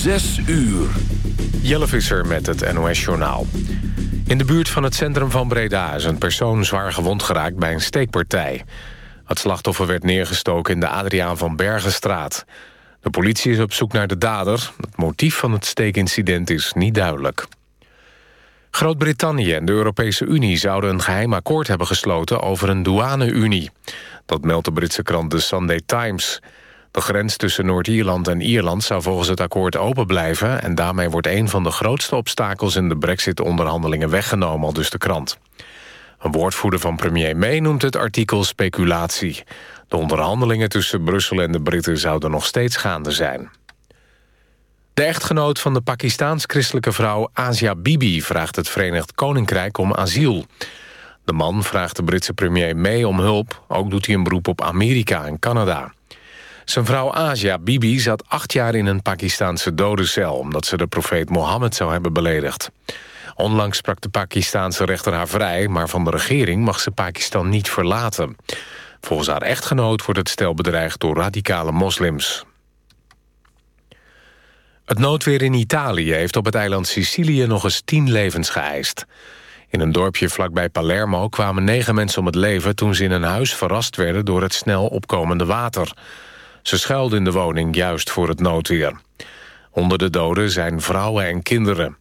Zes uur. Jelle Visser met het NOS-journaal. In de buurt van het centrum van Breda is een persoon zwaar gewond geraakt bij een steekpartij. Het slachtoffer werd neergestoken in de Adriaan van Bergenstraat. De politie is op zoek naar de dader. Het motief van het steekincident is niet duidelijk. Groot-Brittannië en de Europese Unie zouden een geheim akkoord hebben gesloten over een douane-unie. Dat meldt de Britse krant The Sunday Times. De grens tussen Noord-Ierland en Ierland zou volgens het akkoord open blijven... en daarmee wordt een van de grootste obstakels in de brexit-onderhandelingen weggenomen, al dus de krant. Een woordvoerder van premier May noemt het artikel speculatie. De onderhandelingen tussen Brussel en de Britten zouden nog steeds gaande zijn. De echtgenoot van de Pakistaans-christelijke vrouw Asia Bibi... vraagt het Verenigd Koninkrijk om asiel. De man vraagt de Britse premier May om hulp. Ook doet hij een beroep op Amerika en Canada. Zijn vrouw Asia Bibi zat acht jaar in een Pakistaanse dodencel... omdat ze de profeet Mohammed zou hebben beledigd. Onlangs sprak de Pakistaanse rechter haar vrij... maar van de regering mag ze Pakistan niet verlaten. Volgens haar echtgenoot wordt het stel bedreigd door radicale moslims. Het noodweer in Italië heeft op het eiland Sicilië nog eens tien levens geëist. In een dorpje vlakbij Palermo kwamen negen mensen om het leven... toen ze in een huis verrast werden door het snel opkomende water. Ze schuilden in de woning juist voor het noodweer. Onder de doden zijn vrouwen en kinderen.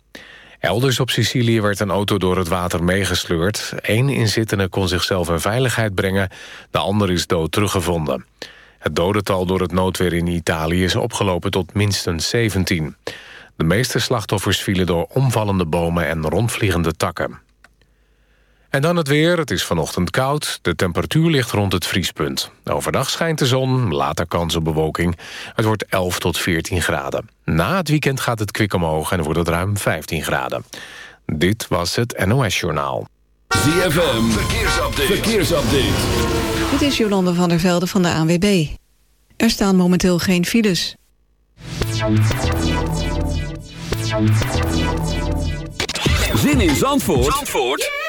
Elders op Sicilië werd een auto door het water meegesleurd. Eén inzittende kon zichzelf in veiligheid brengen. De ander is dood teruggevonden. Het dodental door het noodweer in Italië is opgelopen tot minstens 17. De meeste slachtoffers vielen door omvallende bomen en rondvliegende takken. En dan het weer. Het is vanochtend koud. De temperatuur ligt rond het vriespunt. Overdag schijnt de zon, later kans op bewolking. Het wordt 11 tot 14 graden. Na het weekend gaat het kwik omhoog en wordt het ruim 15 graden. Dit was het NOS Journaal. ZFM, verkeersupdate. verkeersupdate. Dit is Jolande van der Velde van de ANWB. Er staan momenteel geen files. Zin in Zandvoort? Zandvoort?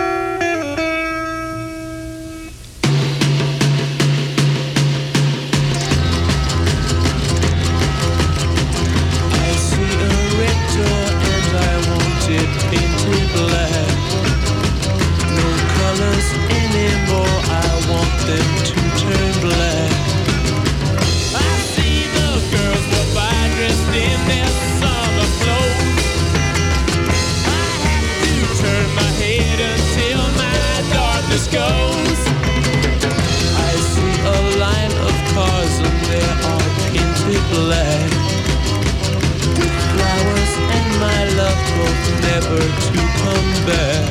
Never to come back.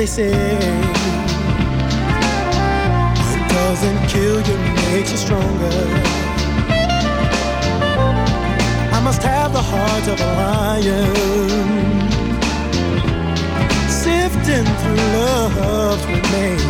they say what doesn't kill you makes you stronger. I must have the heart of a lion. Sifting through love's remains.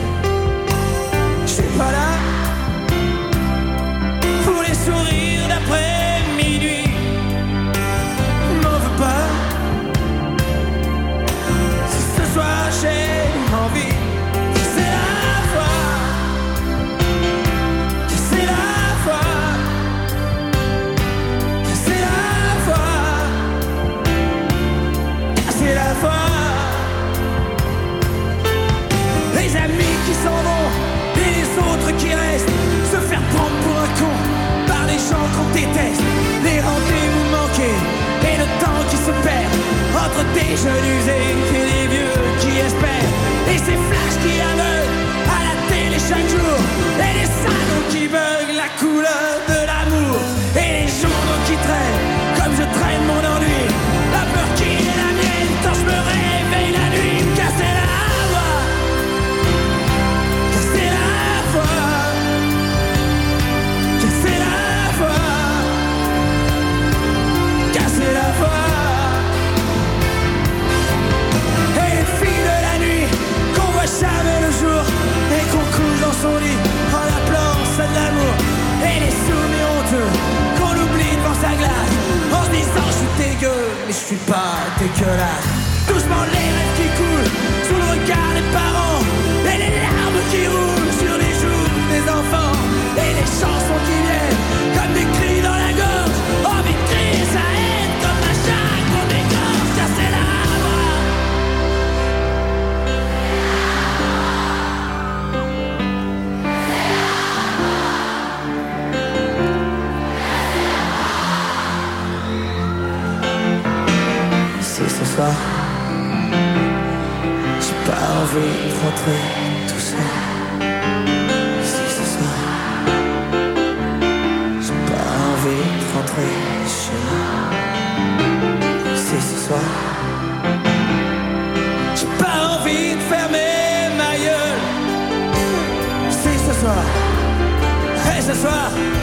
fermer ma gueule. Si ce soir. Et ce soir.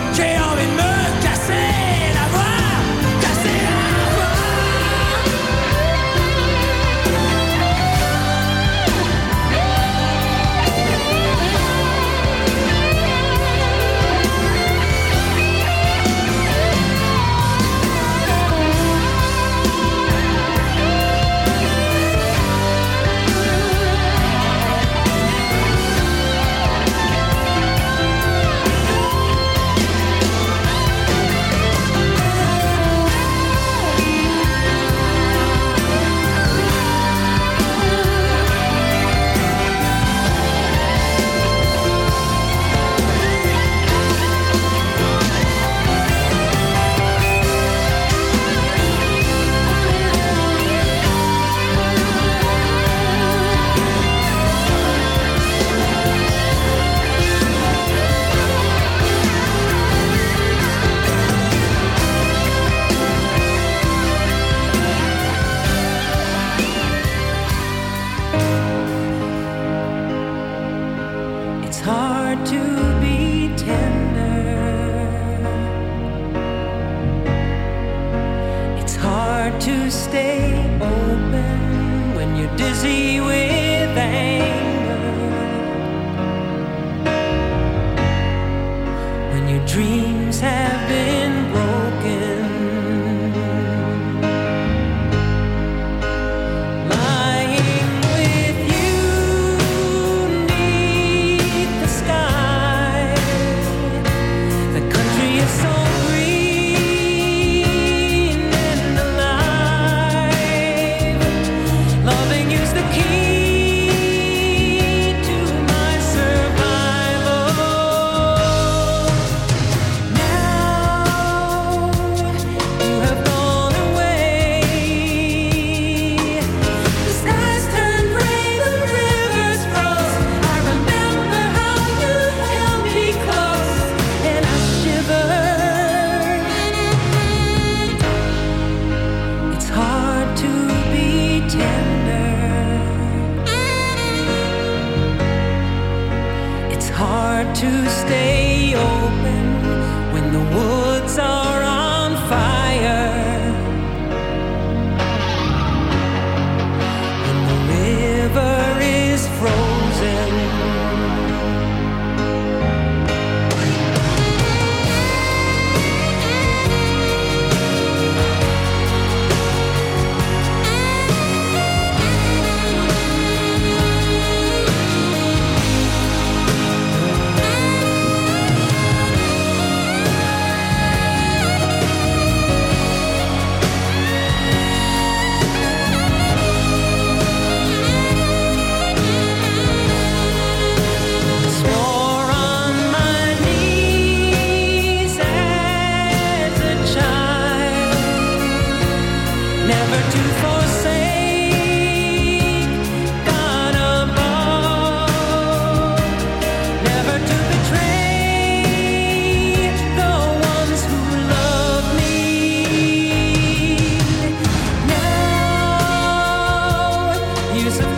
Now years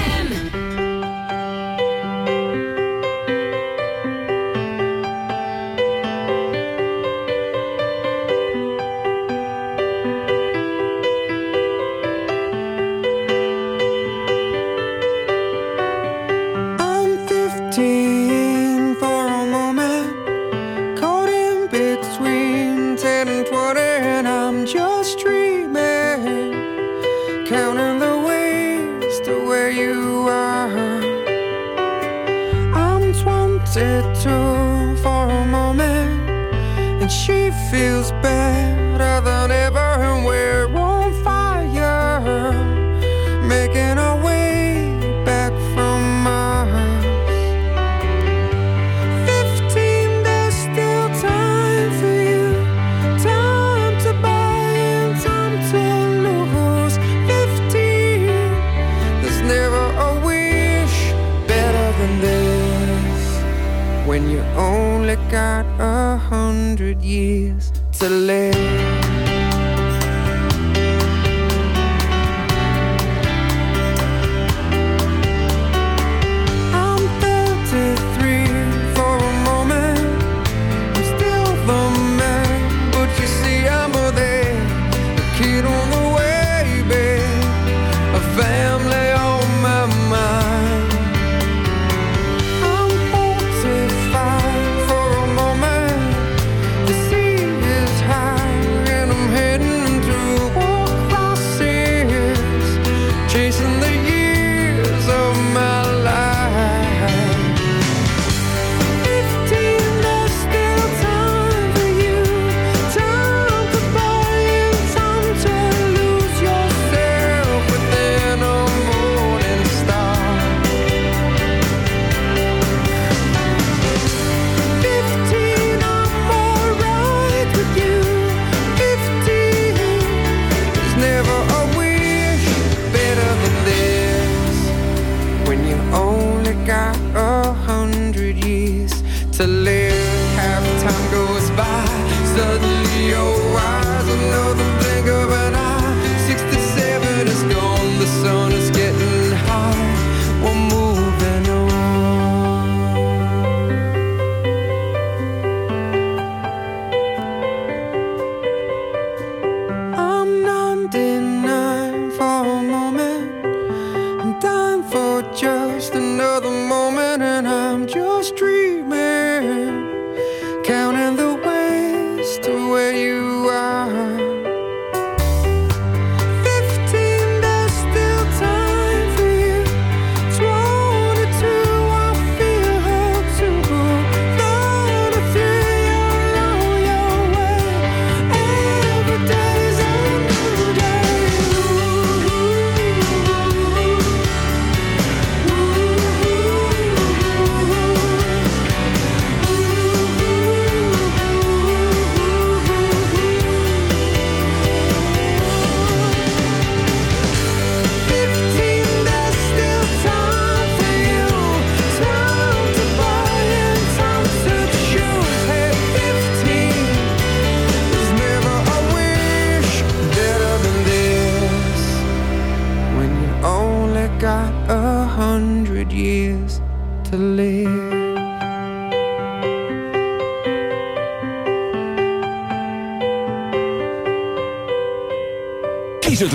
chasing the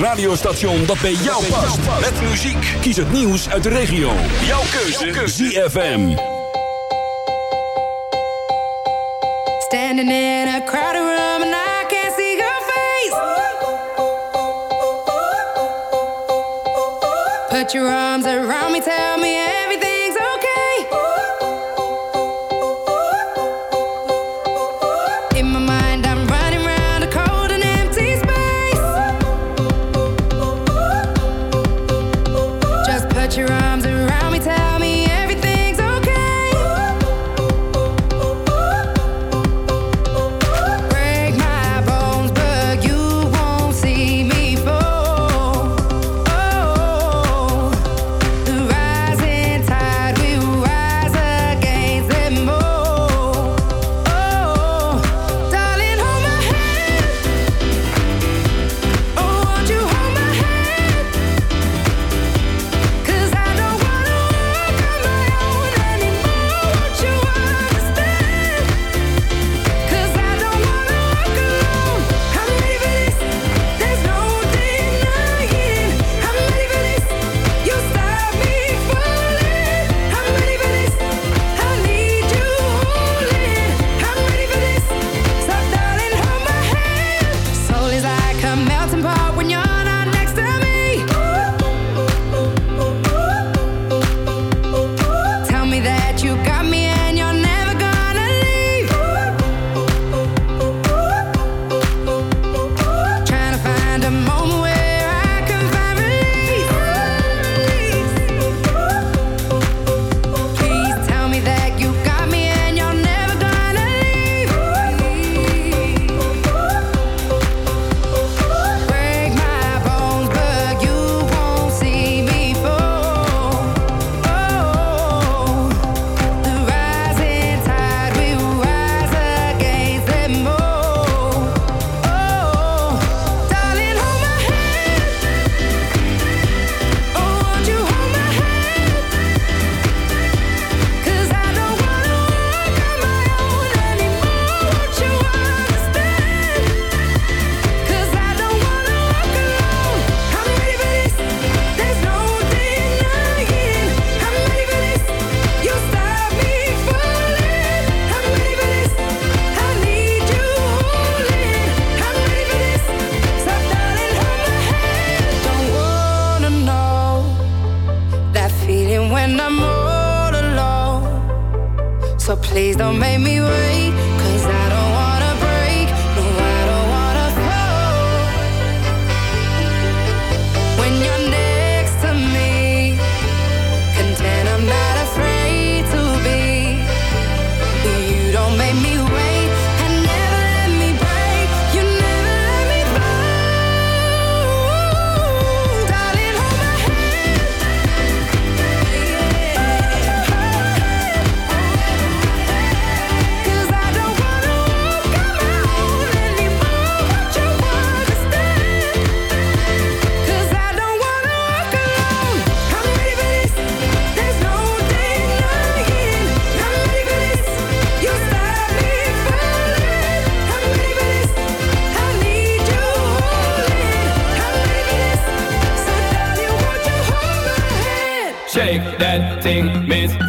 radiostation dat bij jou past. Met muziek. Kies het nieuws uit de regio. Jouw keuze. ZFM. Standing in a crowded room and I can't see your face. Put your arms around me, tell me everything.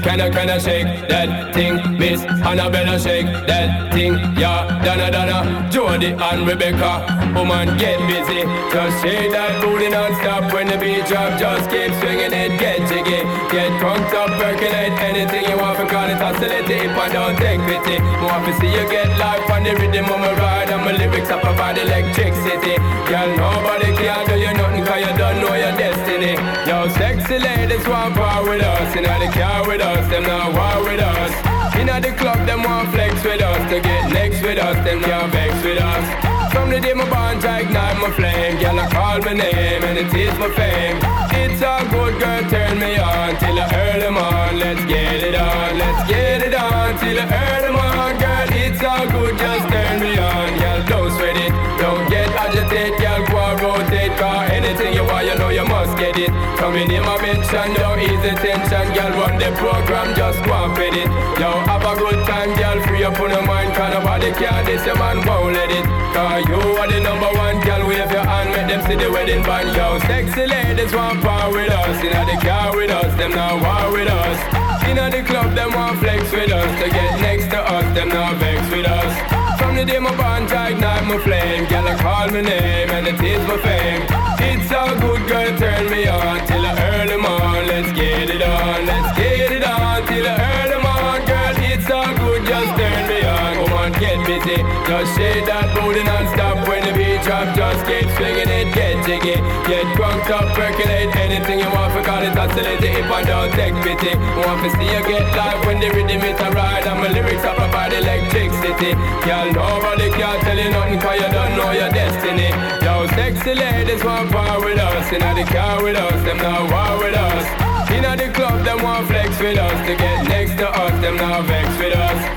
Can I, can I shake that thing, miss? Annabella, shake that thing, yeah. Donna, Donna, Jody and Rebecca. Woman, get busy. Just shake that booty non-stop when the beat drop. Just keep swinging it, get jiggy. Get drunk up, percolate anything you want. Because it's oscillating if I don't take pity. Want to see you get life on the rhythm of my ride. And my lyrics up about electricity. Girl, nobody can do you nothing cause you don't know your destiny. Yo, sexy ladies want power with us. You know they car with us, them not war with us. Inna the club, them want flex with us. To get next with us, them can't vex with us. From the day my bond, I ignite my flame. Girl, I call my name and it is my fame. It's a good girl, turn me on till I earn them on. Let's get it on, let's get it on till I earn them on. Girl, it's all good, just turn me on. Girl, don't sweat it, don't get agitated. Girl, go and rotate, cause anything you want, you know you must get it. Coming in my mention, ease the tension. Girl, run the program, just go and fit it. Yo, have a good time, girl, free up on your mind. Cause nobody can this, your man won't let it. Cause you are the number one, girl, wave your hand, make them see the wedding band. Yo, sexy ladies want power with us. Inna the car with us, them not war with us. Inna the club, them want flex with us. To get next to us, them not vex with us. From the day my bond, ignite my flame. Girl, I call my name and it is my fame. It's a good girl, turn me on till I earn them on. Let's get it on, let's get it on till I earn them on. Girl, it's all good, just turn me on. Come on, get busy. Just shake that booty drop. Just keep swinging it, get jiggy. Get drunk up, percolate anything you want. Forgot it, oscillate it if I don't take pity. Want to see you get live when the rhythm is a ride. And my lyrics up about electricity. Girl, nobody can tell you nothing cause you don't know your destiny. Yo, sexy ladies want power with us. Inna the car with us, them not war with us. Inna the club, them want flex with us. To get next to us, them not vex with us.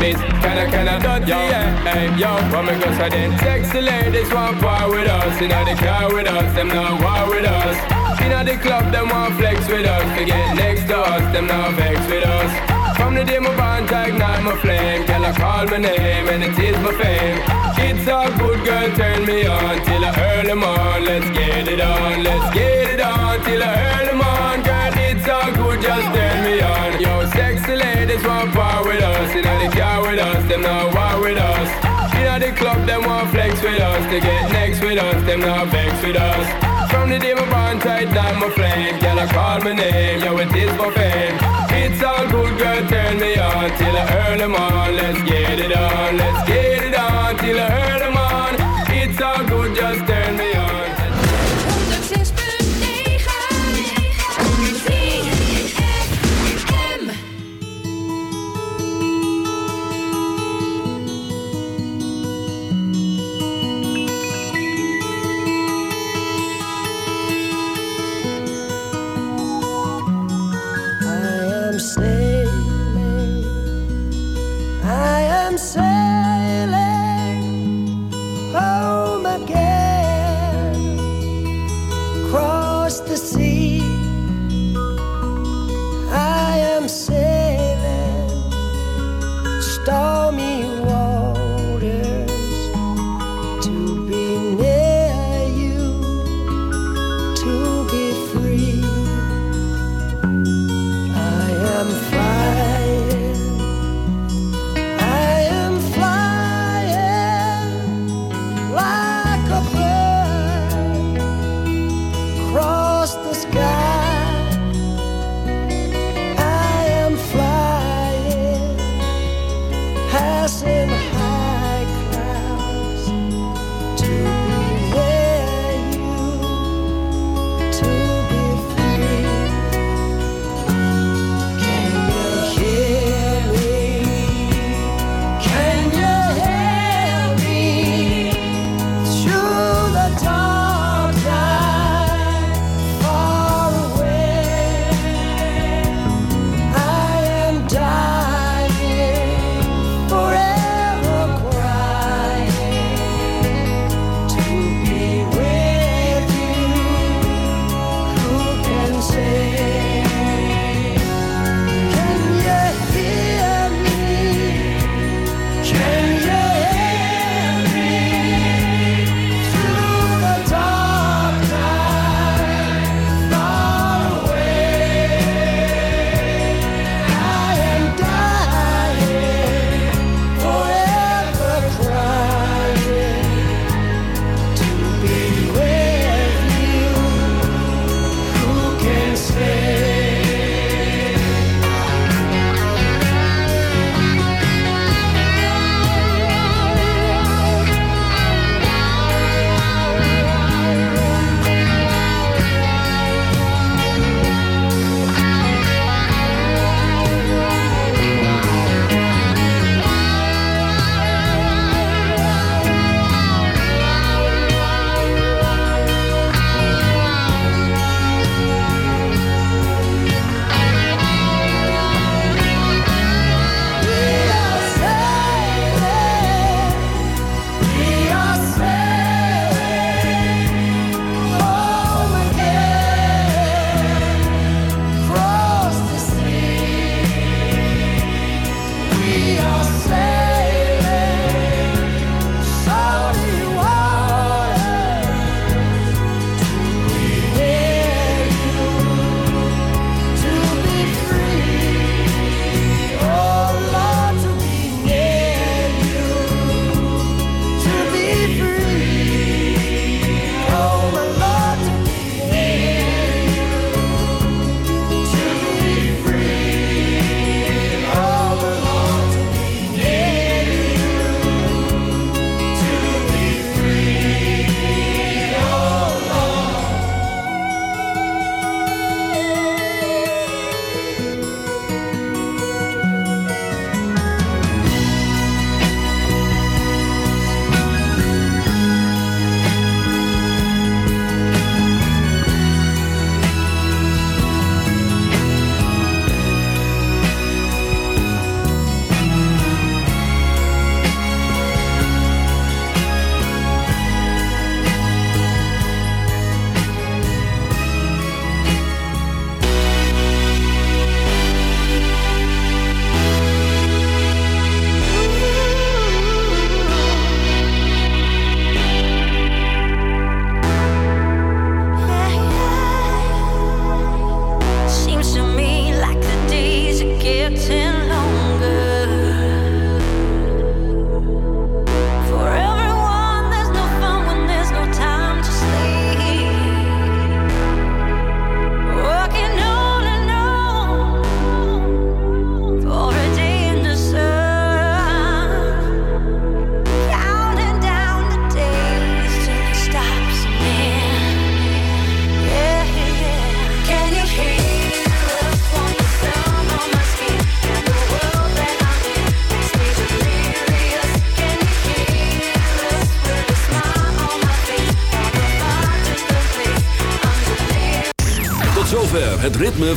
miss. Can I, dirty, yeah. Hey, yo, what me go say then? Sexy ladies want power with us. Inna the car with us, them not war with us. Inna the club, them want flex with us. To get next to us, them not vex with us. From the day my bond, I ignite my flame. Girl, I call my name and it is my fame. It's all good, girl, turn me on till I earn them on. Let's get it on, let's get it on till I earn them on. Girl, it's all good, just turn with us. Inna the car with us, them not war with us. Inna the club, them want flex with us. To get next with us, them not vex with us. From the day my bond tight down my flame Girl, I call my name, yo, it is my fame It's all good, girl, turn me on Till I earn them on, let's get it on Let's get